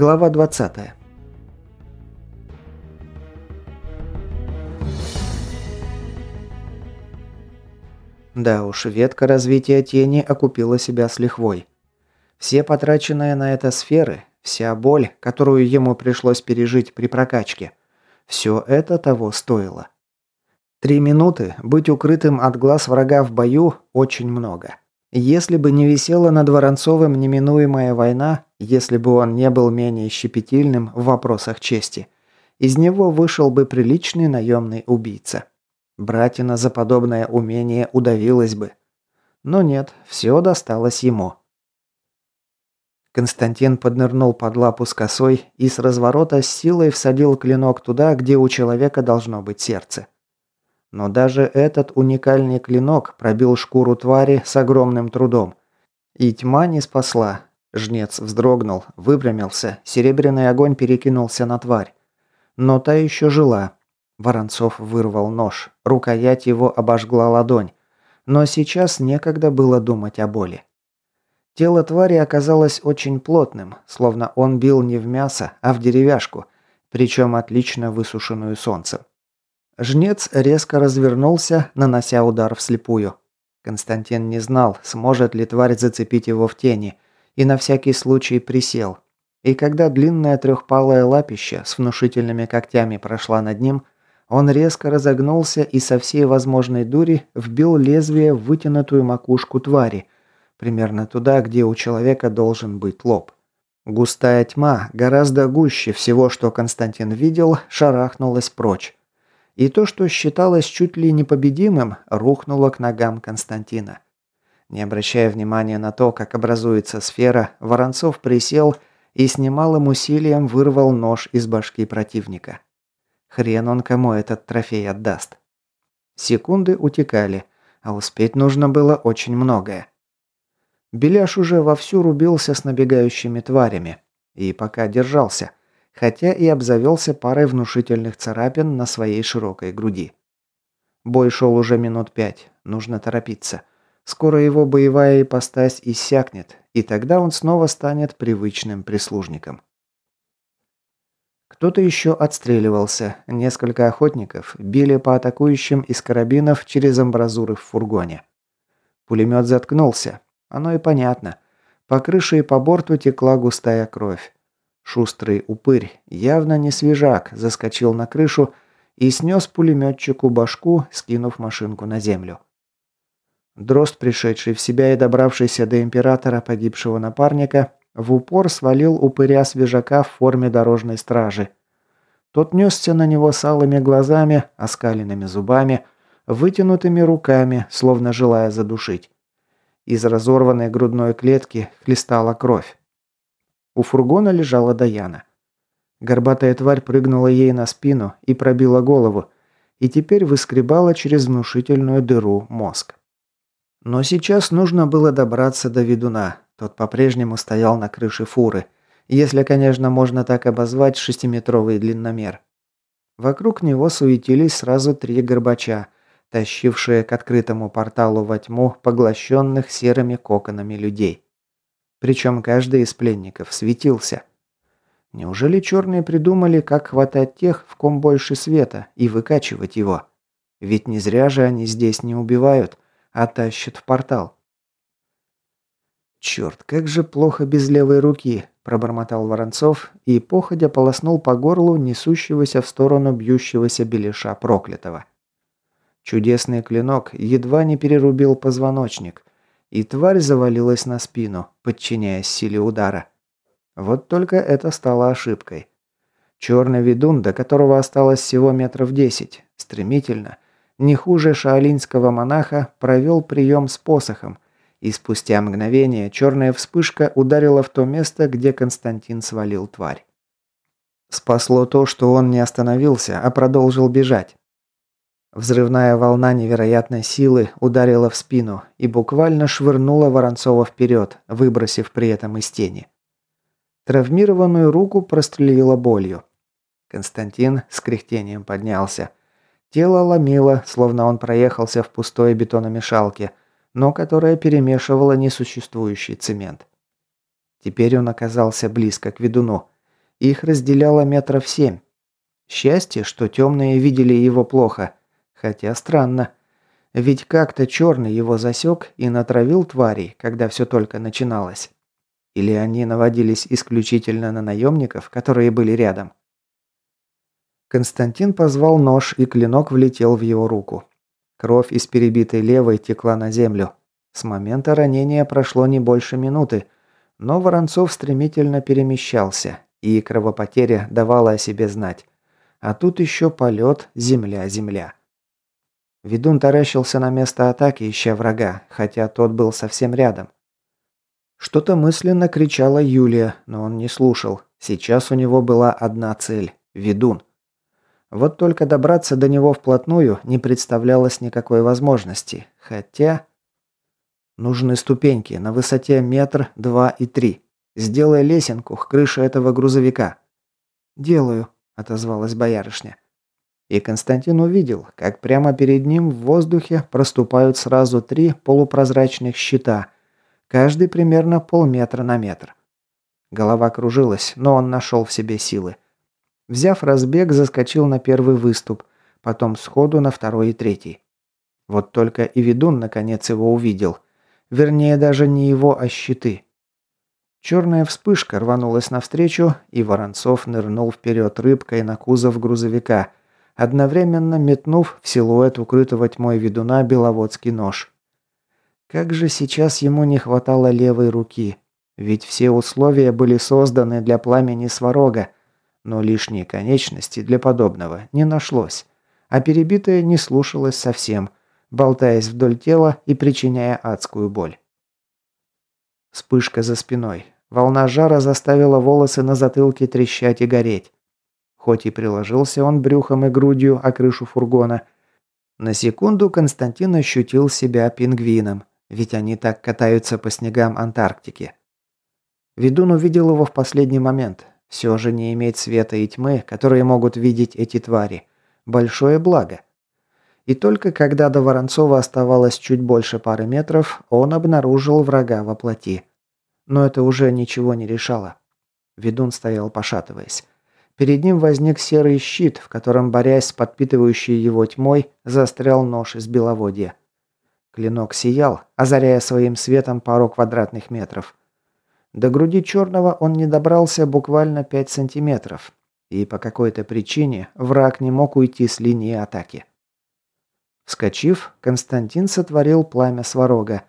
Глава 20. Да уж, ветка развития тени окупила себя с лихвой. Все потраченные на это сферы, вся боль, которую ему пришлось пережить при прокачке, все это того стоило. Три минуты быть укрытым от глаз врага в бою очень много. Если бы не висела над Воронцовым неминуемая война, если бы он не был менее щепетильным в вопросах чести, из него вышел бы приличный наемный убийца. Братина за подобное умение удавилась бы. Но нет, все досталось ему. Константин поднырнул под лапу с косой и с разворота с силой всадил клинок туда, где у человека должно быть сердце. Но даже этот уникальный клинок пробил шкуру твари с огромным трудом. И тьма не спасла. Жнец вздрогнул, выпрямился, серебряный огонь перекинулся на тварь. Но та еще жила. Воронцов вырвал нож, рукоять его обожгла ладонь. Но сейчас некогда было думать о боли. Тело твари оказалось очень плотным, словно он бил не в мясо, а в деревяшку, причем отлично высушенную солнцем. Жнец резко развернулся, нанося удар вслепую. Константин не знал, сможет ли тварь зацепить его в тени, и на всякий случай присел. И когда длинная трехпалая лапища с внушительными когтями прошла над ним, он резко разогнулся и со всей возможной дури вбил лезвие в вытянутую макушку твари, примерно туда, где у человека должен быть лоб. Густая тьма, гораздо гуще всего, что Константин видел, шарахнулась прочь и то, что считалось чуть ли непобедимым, рухнуло к ногам Константина. Не обращая внимания на то, как образуется сфера, Воронцов присел и с немалым усилием вырвал нож из башки противника. Хрен он кому этот трофей отдаст. Секунды утекали, а успеть нужно было очень многое. Беляш уже вовсю рубился с набегающими тварями. И пока держался – хотя и обзавелся парой внушительных царапин на своей широкой груди. Бой шел уже минут пять, нужно торопиться. Скоро его боевая ипостась иссякнет, и тогда он снова станет привычным прислужником. Кто-то еще отстреливался, несколько охотников били по атакующим из карабинов через амбразуры в фургоне. Пулемет заткнулся, оно и понятно. По крыше и по борту текла густая кровь. Шустрый упырь, явно не свежак, заскочил на крышу и снес пулеметчику башку, скинув машинку на землю. Дрозд, пришедший в себя и добравшийся до императора погибшего напарника, в упор свалил упыря свежака в форме дорожной стражи. Тот несся на него с алыми глазами, оскаленными зубами, вытянутыми руками, словно желая задушить. Из разорванной грудной клетки хлестала кровь. У фургона лежала Даяна. Горбатая тварь прыгнула ей на спину и пробила голову, и теперь выскребала через внушительную дыру мозг. Но сейчас нужно было добраться до ведуна. Тот по-прежнему стоял на крыше фуры, если, конечно, можно так обозвать шестиметровый длинномер. Вокруг него суетились сразу три горбача, тащившие к открытому порталу во тьму поглощенных серыми коконами людей. Причем каждый из пленников светился. Неужели черные придумали, как хватать тех, в ком больше света, и выкачивать его? Ведь не зря же они здесь не убивают, а тащат в портал. «Черт, как же плохо без левой руки!» – пробормотал Воронцов и, походя, полоснул по горлу несущегося в сторону бьющегося беляша проклятого. Чудесный клинок едва не перерубил позвоночник, и тварь завалилась на спину, подчиняясь силе удара. Вот только это стало ошибкой. Черный ведун, до которого осталось всего метров десять, стремительно, не хуже шаолинского монаха, провел прием с посохом, и спустя мгновение черная вспышка ударила в то место, где Константин свалил тварь. Спасло то, что он не остановился, а продолжил бежать. Взрывная волна невероятной силы ударила в спину и буквально швырнула Воронцова вперед, выбросив при этом из тени. Травмированную руку прострелила болью. Константин с кряхтением поднялся. Тело ломило, словно он проехался в пустой бетономешалке, но которая перемешивала несуществующий цемент. Теперь он оказался близко к ведуну, Их разделяло метров семь. Счастье, что темные видели его плохо. Хотя странно. Ведь как-то черный его засек и натравил тварей, когда все только начиналось. Или они наводились исключительно на наемников, которые были рядом. Константин позвал нож, и клинок влетел в его руку. Кровь из перебитой левой текла на землю. С момента ранения прошло не больше минуты, но Воронцов стремительно перемещался, и кровопотеря давала о себе знать. А тут еще полет земля-земля. Ведун таращился на место атаки, ища врага, хотя тот был совсем рядом. Что-то мысленно кричала Юлия, но он не слушал. Сейчас у него была одна цель – ведун. Вот только добраться до него вплотную не представлялось никакой возможности. Хотя... Нужны ступеньки на высоте метр, два и три. Сделай лесенку к крыше этого грузовика. «Делаю», – отозвалась боярышня. И Константин увидел, как прямо перед ним в воздухе проступают сразу три полупрозрачных щита, каждый примерно полметра на метр. Голова кружилась, но он нашел в себе силы. Взяв разбег, заскочил на первый выступ, потом сходу на второй и третий. Вот только и ведун наконец его увидел. Вернее, даже не его, а щиты. Черная вспышка рванулась навстречу, и Воронцов нырнул вперед рыбкой на кузов грузовика, одновременно метнув в силуэт укрытого тьмой ведуна беловодский нож. Как же сейчас ему не хватало левой руки, ведь все условия были созданы для пламени сварога, но лишней конечности для подобного не нашлось, а перебитая не слушалась совсем, болтаясь вдоль тела и причиняя адскую боль. Вспышка за спиной. Волна жара заставила волосы на затылке трещать и гореть. Хоть и приложился он брюхом и грудью о крышу фургона, на секунду Константин ощутил себя пингвином, ведь они так катаются по снегам Антарктики. Ведун увидел его в последний момент, все же не иметь света и тьмы, которые могут видеть эти твари. Большое благо. И только когда до Воронцова оставалось чуть больше пары метров, он обнаружил врага во плоти. Но это уже ничего не решало. Ведун стоял пошатываясь. Перед ним возник серый щит, в котором, борясь с подпитывающей его тьмой, застрял нож из беловодья. Клинок сиял, озаряя своим светом пару квадратных метров. До груди черного он не добрался буквально 5 сантиметров, и по какой-то причине враг не мог уйти с линии атаки. Вскочив, Константин сотворил пламя сварога.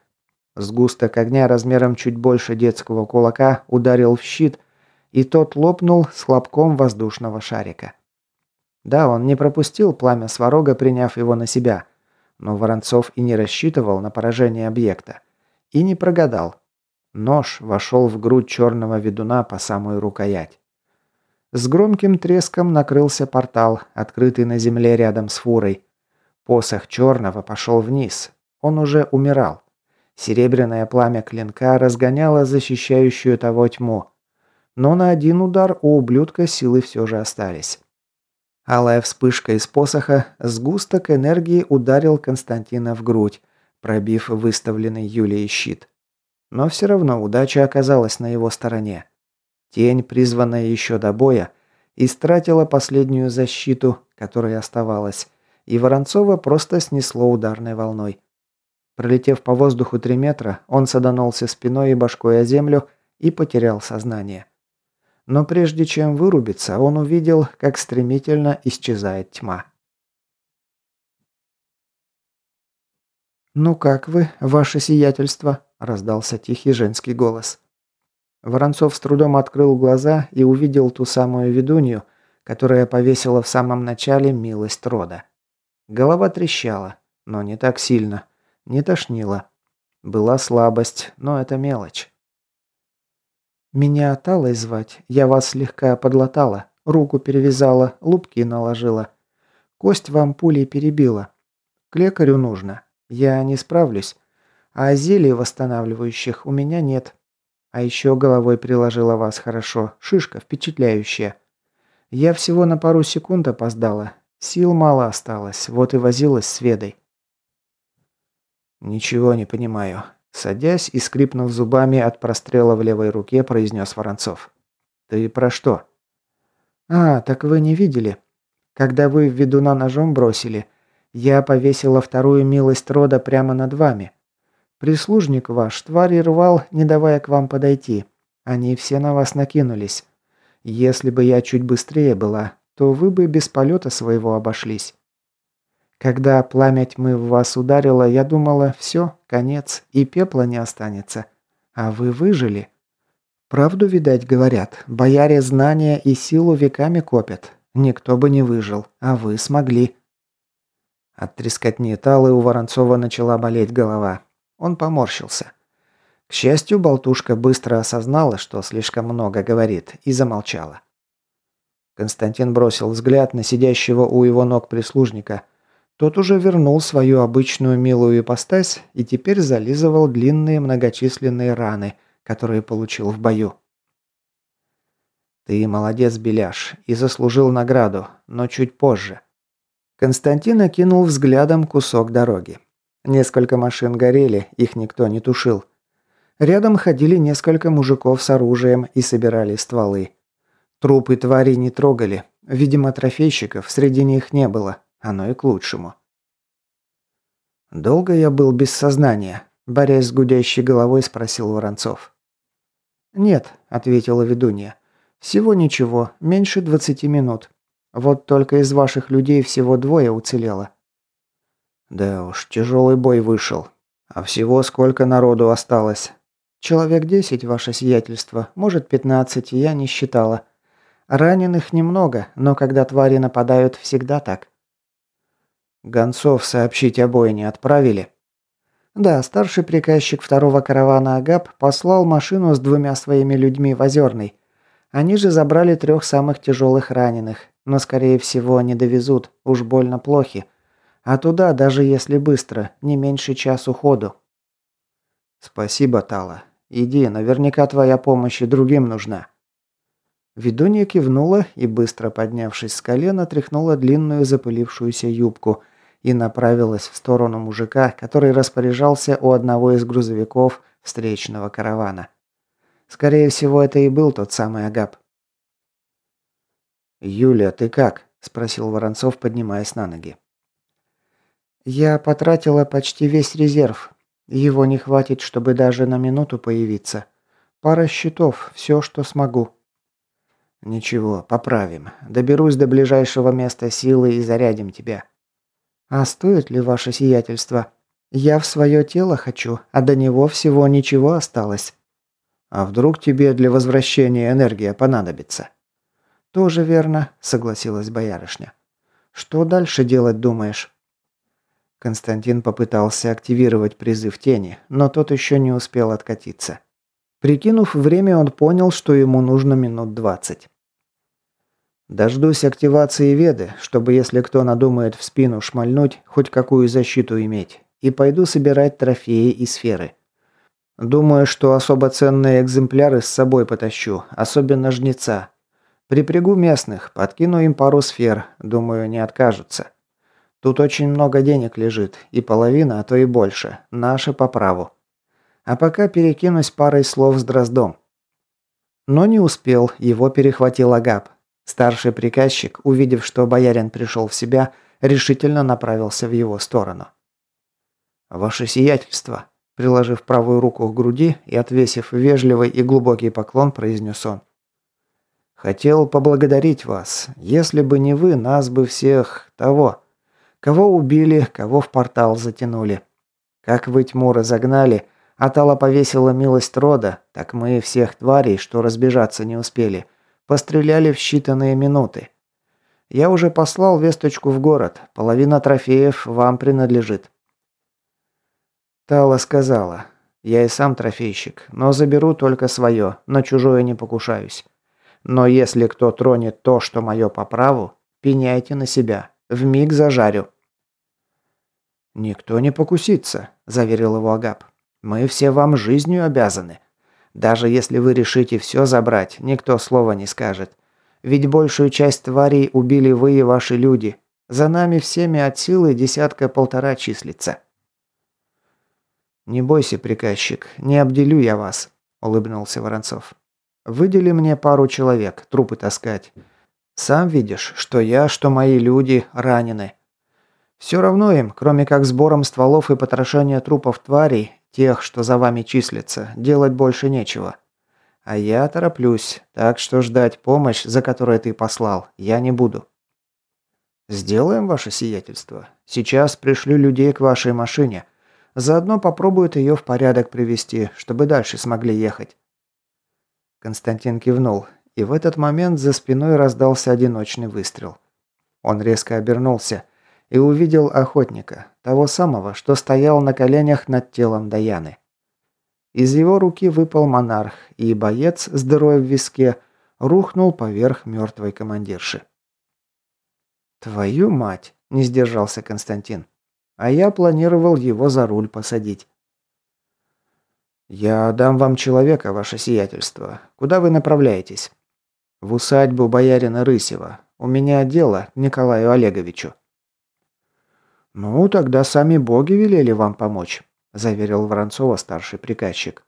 Сгусток огня размером чуть больше детского кулака ударил в щит, и тот лопнул с хлопком воздушного шарика. Да, он не пропустил пламя сварога, приняв его на себя, но Воронцов и не рассчитывал на поражение объекта. И не прогадал. Нож вошел в грудь черного ведуна по самую рукоять. С громким треском накрылся портал, открытый на земле рядом с фурой. Посох черного пошел вниз. Он уже умирал. Серебряное пламя клинка разгоняло защищающую того тьму. Но на один удар у ублюдка силы все же остались. Алая вспышка из посоха, сгусток энергии ударил Константина в грудь, пробив выставленный Юлией щит. Но все равно удача оказалась на его стороне. Тень, призванная еще до боя, истратила последнюю защиту, которая оставалась, и Воронцова просто снесло ударной волной. Пролетев по воздуху три метра, он саданулся спиной и башкой о землю и потерял сознание. Но прежде чем вырубиться, он увидел, как стремительно исчезает тьма. «Ну как вы, ваше сиятельство?» Раздался тихий женский голос. Воронцов с трудом открыл глаза и увидел ту самую ведунью, которая повесила в самом начале милость рода. Голова трещала, но не так сильно, не тошнила. Была слабость, но это мелочь. «Меня Талой звать, я вас слегка подлатала, руку перевязала, лупки наложила. Кость вам пулей перебила. К лекарю нужно. Я не справлюсь. А зелий восстанавливающих у меня нет. А еще головой приложила вас хорошо. Шишка впечатляющая. Я всего на пару секунд опоздала. Сил мало осталось, вот и возилась с Ведой. «Ничего не понимаю», – садясь и скрипнув зубами от прострела в левой руке, произнес Воронцов. «Ты про что?» «А, так вы не видели? Когда вы ведуна ножом бросили, я повесила вторую милость рода прямо над вами. Прислужник ваш твари рвал, не давая к вам подойти. Они все на вас накинулись. Если бы я чуть быстрее была, то вы бы без полета своего обошлись. Когда пламя тьмы в вас ударило, я думала, все, конец, и пепла не останется. А вы выжили. Правду, видать, говорят, бояре знания и силу веками копят. Никто бы не выжил, а вы смогли. От трескотни Талы у Воронцова начала болеть голова. Он поморщился. К счастью, болтушка быстро осознала, что слишком много говорит, и замолчала. Константин бросил взгляд на сидящего у его ног прислужника. Тот уже вернул свою обычную милую ипостась и теперь зализывал длинные многочисленные раны, которые получил в бою. «Ты молодец, Беляш, и заслужил награду, но чуть позже». Константин окинул взглядом кусок дороги. Несколько машин горели, их никто не тушил. Рядом ходили несколько мужиков с оружием и собирали стволы. Трупы тварей не трогали. Видимо, трофейщиков среди них не было. Оно и к лучшему. «Долго я был без сознания?» Борясь с гудящей головой, спросил Воронцов. «Нет», — ответила ведунья. «Всего ничего, меньше двадцати минут. Вот только из ваших людей всего двое уцелело». «Да уж, тяжелый бой вышел. А всего сколько народу осталось?» «Человек десять, ваше сиятельство, может пятнадцать, я не считала. Раненых немного, но когда твари нападают, всегда так». «Гонцов сообщить о бойне отправили?» Да, старший приказчик второго каравана Агап послал машину с двумя своими людьми в Озерный. Они же забрали трех самых тяжелых раненых, но, скорее всего, не довезут, уж больно плохи. А туда, даже если быстро, не меньше часу ходу. «Спасибо, Тала. Иди, наверняка твоя помощь и другим нужна». Ведунья кивнула и, быстро поднявшись с колена, тряхнула длинную запылившуюся юбку и направилась в сторону мужика, который распоряжался у одного из грузовиков встречного каравана. Скорее всего, это и был тот самый Агап. «Юля, ты как?» – спросил Воронцов, поднимаясь на ноги. «Я потратила почти весь резерв. Его не хватит, чтобы даже на минуту появиться. Пара щитов, все, что смогу». «Ничего, поправим. Доберусь до ближайшего места силы и зарядим тебя». «А стоит ли ваше сиятельство? Я в свое тело хочу, а до него всего ничего осталось». «А вдруг тебе для возвращения энергия понадобится?» «Тоже верно», — согласилась боярышня. «Что дальше делать думаешь?» Константин попытался активировать призыв тени, но тот еще не успел откатиться. Прикинув время, он понял, что ему нужно минут двадцать. «Дождусь активации Веды, чтобы если кто надумает в спину шмальнуть, хоть какую защиту иметь, и пойду собирать трофеи и сферы. Думаю, что особо ценные экземпляры с собой потащу, особенно жнеца. Припрягу местных, подкину им пару сфер, думаю, не откажутся». Тут очень много денег лежит, и половина, а то и больше, наши по праву. А пока перекинусь парой слов с Дроздом. Но не успел, его перехватил Агап. Старший приказчик, увидев, что боярин пришел в себя, решительно направился в его сторону. «Ваше сиятельство», приложив правую руку к груди и отвесив вежливый и глубокий поклон, произнес он. «Хотел поблагодарить вас. Если бы не вы, нас бы всех... того...» Кого убили, кого в портал затянули. Как вы тьму разогнали, а Тала повесила милость рода, так мы всех тварей, что разбежаться не успели, постреляли в считанные минуты. Я уже послал весточку в город, половина трофеев вам принадлежит. Тала сказала, я и сам трофейщик, но заберу только свое, на чужое не покушаюсь. Но если кто тронет то, что мое по праву, пеняйте на себя. В миг зажарю». «Никто не покусится», – заверил его Агап. «Мы все вам жизнью обязаны. Даже если вы решите все забрать, никто слова не скажет. Ведь большую часть тварей убили вы и ваши люди. За нами всеми от силы десятка-полтора числится». «Не бойся, приказчик, не обделю я вас», – улыбнулся Воронцов. «Выдели мне пару человек, трупы таскать. Сам видишь, что я, что мои люди ранены. Все равно им, кроме как сбором стволов и потрошения трупов тварей, тех, что за вами числятся, делать больше нечего. А я тороплюсь, так что ждать помощь, за которой ты послал, я не буду. Сделаем ваше сиятельство. Сейчас пришлю людей к вашей машине. Заодно попробуют ее в порядок привести, чтобы дальше смогли ехать. Константин кивнул, и в этот момент за спиной раздался одиночный выстрел. Он резко обернулся и увидел охотника, того самого, что стоял на коленях над телом Даяны. Из его руки выпал монарх, и боец с дырой в виске рухнул поверх мертвой командирши. «Твою мать!» – не сдержался Константин. «А я планировал его за руль посадить». «Я дам вам человека, ваше сиятельство. Куда вы направляетесь?» «В усадьбу боярина Рысева. У меня дело Николаю Олеговичу». «Ну, тогда сами боги велели вам помочь», – заверил Воронцова старший приказчик.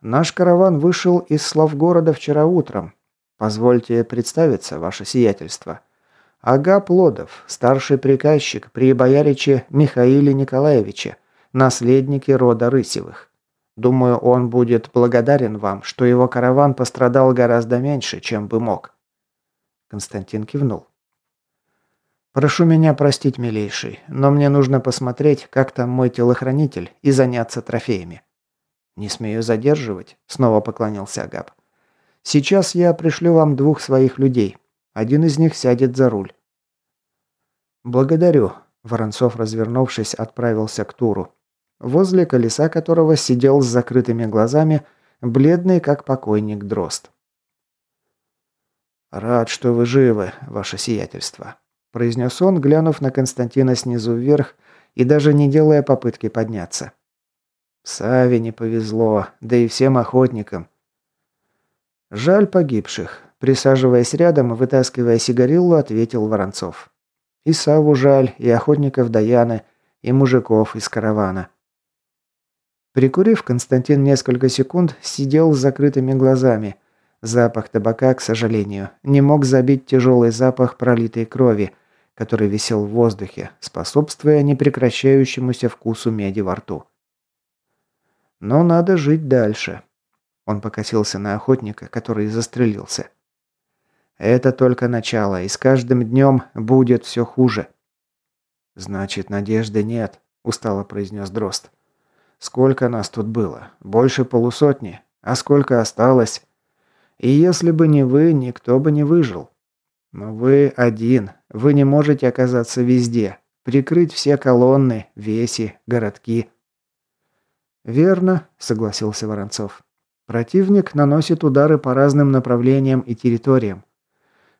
«Наш караван вышел из Славгорода вчера утром. Позвольте представиться, ваше сиятельство. Ага Плодов, старший приказчик при бояриче Михаиле Николаевиче, наследнике рода Рысевых. Думаю, он будет благодарен вам, что его караван пострадал гораздо меньше, чем бы мог». Константин кивнул. «Прошу меня простить, милейший, но мне нужно посмотреть, как там мой телохранитель, и заняться трофеями». «Не смею задерживать», — снова поклонился Агап. «Сейчас я пришлю вам двух своих людей. Один из них сядет за руль». «Благодарю», — Воронцов, развернувшись, отправился к Туру, возле колеса которого сидел с закрытыми глазами, бледный, как покойник Дрозд. «Рад, что вы живы, ваше сиятельство», произнес он, глянув на Константина снизу вверх и даже не делая попытки подняться. Саве не повезло, да и всем охотникам. Жаль погибших. Присаживаясь рядом и вытаскивая сигариллу, ответил Воронцов. И Саву жаль, и охотников Даяны, и мужиков из каравана. Прикурив, Константин несколько секунд сидел с закрытыми глазами. Запах табака, к сожалению, не мог забить тяжелый запах пролитой крови, который висел в воздухе, способствуя непрекращающемуся вкусу меди во рту. Но надо жить дальше. Он покосился на охотника, который застрелился. Это только начало, и с каждым днем будет все хуже. Значит, надежды нет, устало произнес Дрозд. Сколько нас тут было? Больше полусотни. А сколько осталось? И если бы не вы, никто бы не выжил. Но вы один. Вы не можете оказаться везде. Прикрыть все колонны, веси, городки. Верно, согласился Воронцов. Противник наносит удары по разным направлениям и территориям.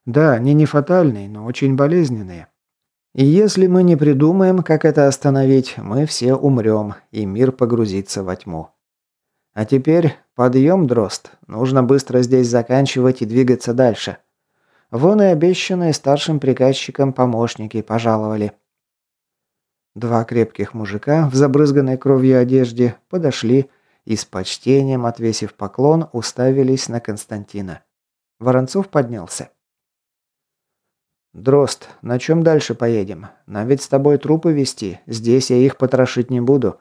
Да, они не фатальные, но очень болезненные. И если мы не придумаем, как это остановить, мы все умрем, и мир погрузится во тьму. А теперь подъем, Дрозд. Нужно быстро здесь заканчивать и двигаться дальше. Вон и обещанные старшим приказчикам помощники пожаловали. Два крепких мужика в забрызганной кровью одежде подошли и с почтением, отвесив поклон, уставились на Константина. Воронцов поднялся. «Дрозд, на чем дальше поедем? Нам ведь с тобой трупы вести, здесь я их потрошить не буду.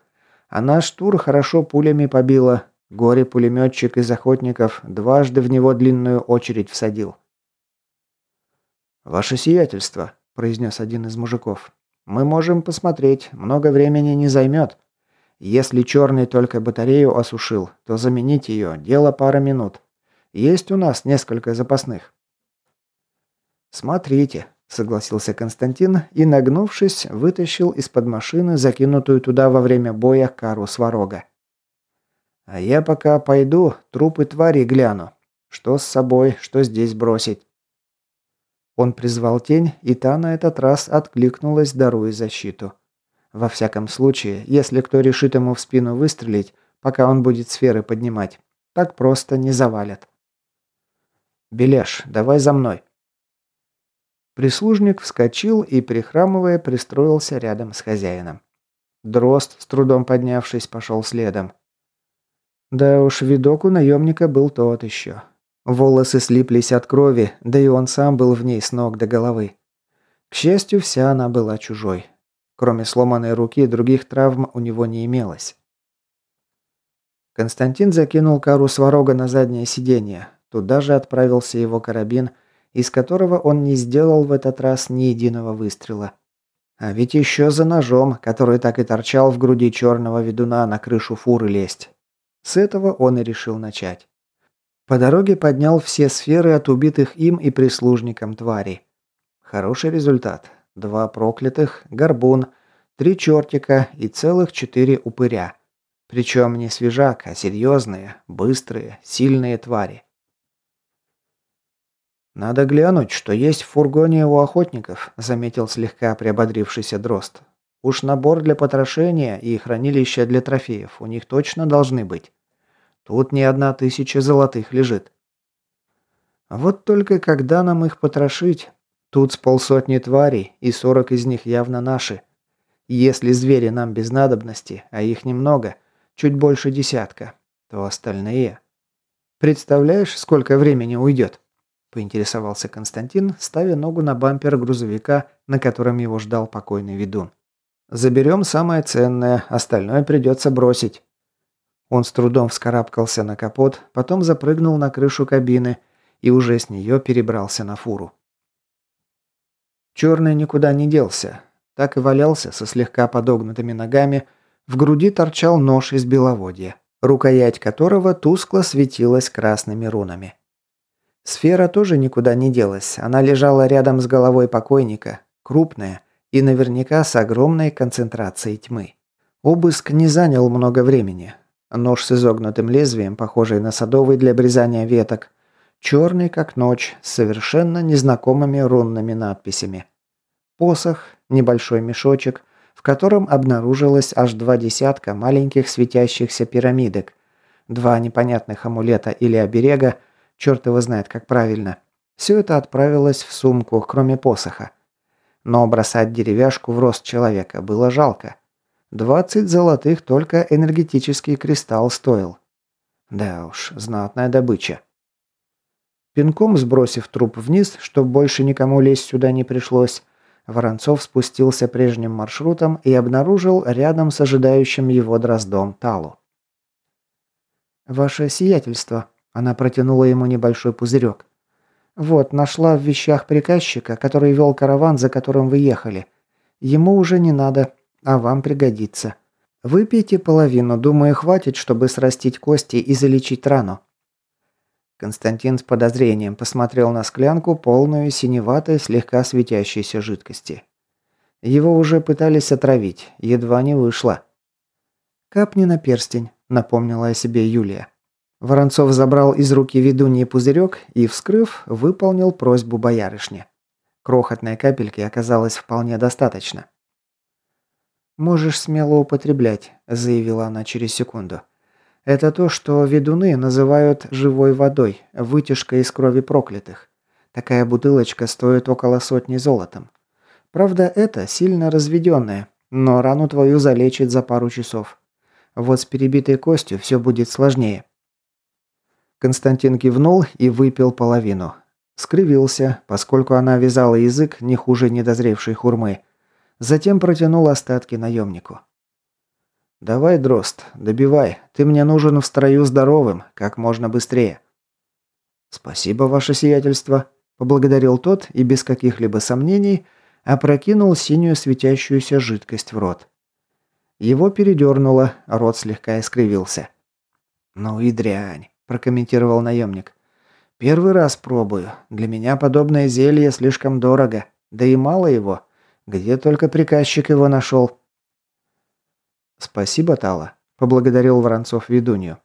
А наш тур хорошо пулями побило. Горе-пулеметчик из охотников дважды в него длинную очередь всадил. «Ваше сиятельство», – произнес один из мужиков. «Мы можем посмотреть, много времени не займет. Если черный только батарею осушил, то заменить ее – дело пара минут. Есть у нас несколько запасных». «Смотрите», – согласился Константин и, нагнувшись, вытащил из-под машины закинутую туда во время боя кару сварога. «А я пока пойду, трупы твари гляну. Что с собой, что здесь бросить». Он призвал тень, и та на этот раз откликнулась, даруя защиту. Во всяком случае, если кто решит ему в спину выстрелить, пока он будет сферы поднимать, так просто не завалят. «Беляш, давай за мной». Прислужник вскочил и, прихрамывая, пристроился рядом с хозяином. Дрозд, с трудом поднявшись, пошел следом. Да уж, видок у наемника был тот еще. Волосы слиплись от крови, да и он сам был в ней с ног до головы. К счастью, вся она была чужой. Кроме сломанной руки, других травм у него не имелось. Константин закинул кару сварога на заднее сиденье. Туда же отправился его карабин, из которого он не сделал в этот раз ни единого выстрела. А ведь еще за ножом, который так и торчал в груди черного ведуна на крышу фуры лезть. С этого он и решил начать. По дороге поднял все сферы от убитых им и прислужникам твари. Хороший результат. Два проклятых, горбун, три чертика и целых четыре упыря. Причем не свежак, а серьезные, быстрые, сильные твари. «Надо глянуть, что есть в фургоне у охотников», – заметил слегка приободрившийся дрозд. «Уж набор для потрошения и хранилище для трофеев у них точно должны быть. Тут не одна тысяча золотых лежит». «Вот только когда нам их потрошить? Тут с полсотни тварей, и сорок из них явно наши. Если звери нам без надобности, а их немного, чуть больше десятка, то остальные...» «Представляешь, сколько времени уйдет?» Поинтересовался Константин, ставя ногу на бампер грузовика, на котором его ждал покойный ведун. «Заберем самое ценное, остальное придется бросить». Он с трудом вскарабкался на капот, потом запрыгнул на крышу кабины и уже с нее перебрался на фуру. Черный никуда не делся. Так и валялся со слегка подогнутыми ногами, в груди торчал нож из беловодья, рукоять которого тускло светилась красными рунами. Сфера тоже никуда не делась. Она лежала рядом с головой покойника, крупная и наверняка с огромной концентрацией тьмы. Обыск не занял много времени. Нож с изогнутым лезвием, похожий на садовый для обрезания веток, черный как ночь, с совершенно незнакомыми рунными надписями. Посох, небольшой мешочек, в котором обнаружилось аж два десятка маленьких светящихся пирамидок, два непонятных амулета или оберега, Черт его знает, как правильно. Все это отправилось в сумку, кроме посоха. Но бросать деревяшку в рост человека было жалко. 20 золотых только энергетический кристалл стоил. Да уж, знатная добыча. Пинком сбросив труп вниз, чтобы больше никому лезть сюда не пришлось, Воронцов спустился прежним маршрутом и обнаружил рядом с ожидающим его дроздом Талу. «Ваше сиятельство», она протянула ему небольшой пузырек. «Вот, нашла в вещах приказчика, который вел караван, за которым вы ехали. Ему уже не надо, а вам пригодится. Выпейте половину, думаю, хватит, чтобы срастить кости и залечить рану». Константин с подозрением посмотрел на склянку, полную синеватой, слегка светящейся жидкости. Его уже пытались отравить, едва не вышло. «Капни на перстень», — напомнила о себе Юлия. Воронцов забрал из руки ведуньи пузырек и, вскрыв, выполнил просьбу боярышни. Крохотной капельки оказалось вполне достаточно. «Можешь смело употреблять», – заявила она через секунду. «Это то, что ведуны называют живой водой, вытяжка из крови проклятых. Такая бутылочка стоит около сотни золотом. Правда, это сильно разведенная, но рану твою залечит за пару часов. Вот с перебитой костью все будет сложнее». Константин кивнул и выпил половину. Скривился, поскольку она вязала язык не хуже недозревшей хурмы. Затем протянул остатки наемнику. «Давай, Дрозд, добивай. Ты мне нужен в строю здоровым, как можно быстрее». «Спасибо, ваше сиятельство», – поблагодарил тот и без каких-либо сомнений опрокинул синюю светящуюся жидкость в рот. Его передернуло, рот слегка искривился. «Ну и дрянь прокомментировал наемник. «Первый раз пробую. Для меня подобное зелье слишком дорого. Да и мало его. Где только приказчик его нашел». «Спасибо, Тала», – поблагодарил Воронцов ведунью.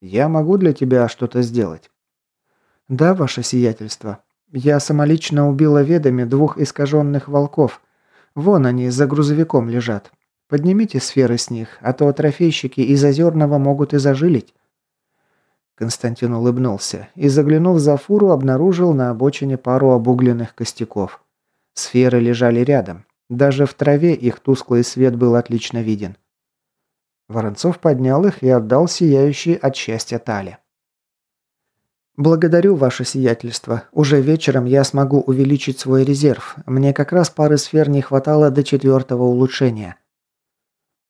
«Я могу для тебя что-то сделать?» «Да, ваше сиятельство. Я самолично убила ведами двух искаженных волков. Вон они за грузовиком лежат. Поднимите сферы с них, а то трофейщики из Озерного могут и зажилить». Константин улыбнулся и, заглянув за фуру, обнаружил на обочине пару обугленных костяков. Сферы лежали рядом. Даже в траве их тусклый свет был отлично виден. Воронцов поднял их и отдал сияющий от счастья Тале. «Благодарю, ваше сиятельство. Уже вечером я смогу увеличить свой резерв. Мне как раз пары сфер не хватало до четвертого улучшения».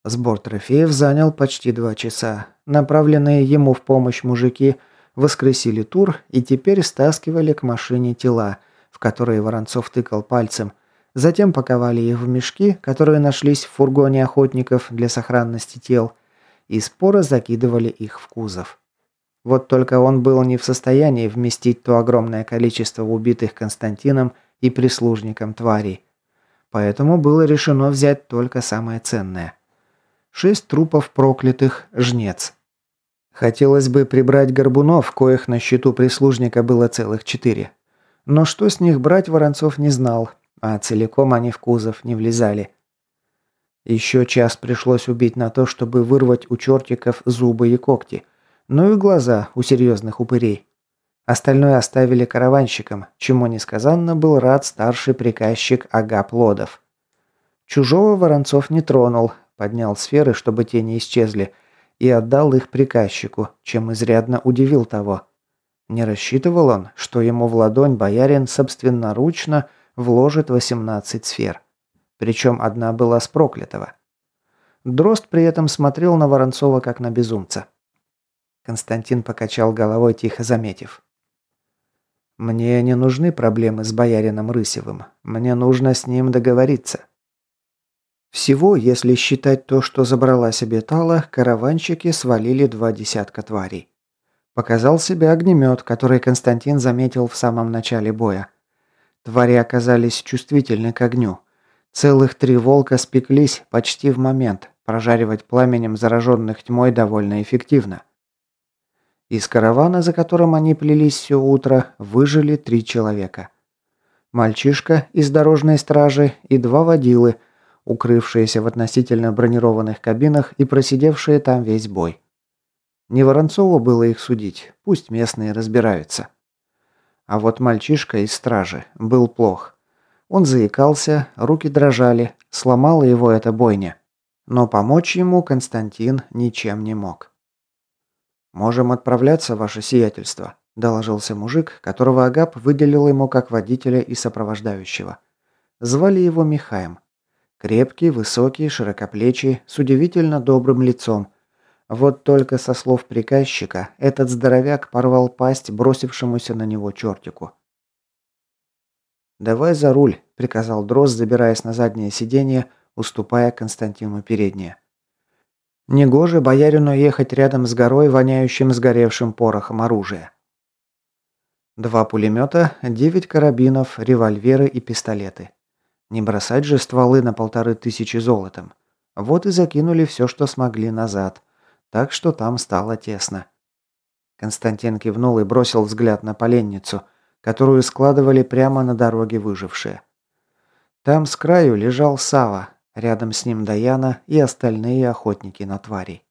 Сбор трофеев занял почти два часа. Направленные ему в помощь мужики воскресили тур и теперь стаскивали к машине тела, в которые Воронцов тыкал пальцем. Затем паковали их в мешки, которые нашлись в фургоне охотников для сохранности тел, и споро закидывали их в кузов. Вот только он был не в состоянии вместить то огромное количество убитых Константином и прислужником тварей. Поэтому было решено взять только самое ценное. Шесть трупов проклятых жнец. Хотелось бы прибрать горбунов, коих на счету прислужника было целых четыре. Но что с них брать Воронцов не знал, а целиком они в кузов не влезали. Еще час пришлось убить на то, чтобы вырвать у чертиков зубы и когти – ну и глаза у серьезных упырей. Остальное оставили караванщикам, чему несказанно был рад старший приказчик Агап Лодов. Чужого Воронцов не тронул, поднял сферы, чтобы те не исчезли, и отдал их приказчику, чем изрядно удивил того. Не рассчитывал он, что ему в ладонь боярин собственноручно вложит 18 сфер. Причем одна была с проклятого. Дрозд при этом смотрел на Воронцова как на безумца. Константин покачал головой, тихо заметив. «Мне не нужны проблемы с боярином Рысевым. Мне нужно с ним договориться». Всего, если считать то, что забрала себе Тала, караванщики свалили два десятка тварей. Показал себя огнемет, который Константин заметил в самом начале боя. Твари оказались чувствительны к огню. Целых три волка спеклись почти в момент. Прожаривать пламенем зараженных тьмой довольно эффективно. Из каравана, за которым они плелись все утро, выжили три человека. Мальчишка из дорожной стражи и два водилы, укрывшиеся в относительно бронированных кабинах и просидевшие там весь бой. Не Воронцову было их судить, пусть местные разбираются. А вот мальчишка из стражи был плох. Он заикался, руки дрожали, сломала его эта бойня. Но помочь ему Константин ничем не мог. «Можем отправляться, ваше сиятельство», – доложился мужик, которого Агап выделил ему как водителя и сопровождающего. Звали его Михаем. Крепкий, высокий, широкоплечий, с удивительно добрым лицом. Вот только со слов приказчика этот здоровяк порвал пасть бросившемуся на него чертику. «Давай за руль», – приказал Дрозд, забираясь на заднее сиденье, уступая Константину переднее. Негоже боярину ехать рядом с горой, воняющим сгоревшим порохом оружия. Два пулемета, девять карабинов, револьверы и пистолеты. Не бросать же стволы на полторы тысячи золотом. Вот и закинули все, что смогли назад. Так что там стало тесно. Константин кивнул и бросил взгляд на поленницу, которую складывали прямо на дороге выжившие. Там с краю лежал Сава, Рядом с ним Даяна и остальные охотники на тварей.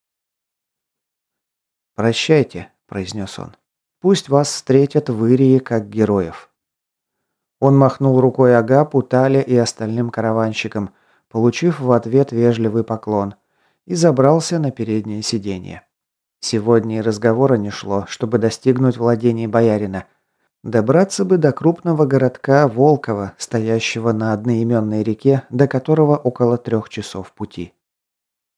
«Прощайте», – произнес он. «Пусть вас встретят в Ирии как героев». Он махнул рукой Агапу, Тале и остальным караванщикам, получив в ответ вежливый поклон, и забрался на переднее сиденье. Сегодня и разговора не шло, чтобы достигнуть владений боярина, Добраться бы до крупного городка Волково, стоящего на одноименной реке, до которого около трех часов пути.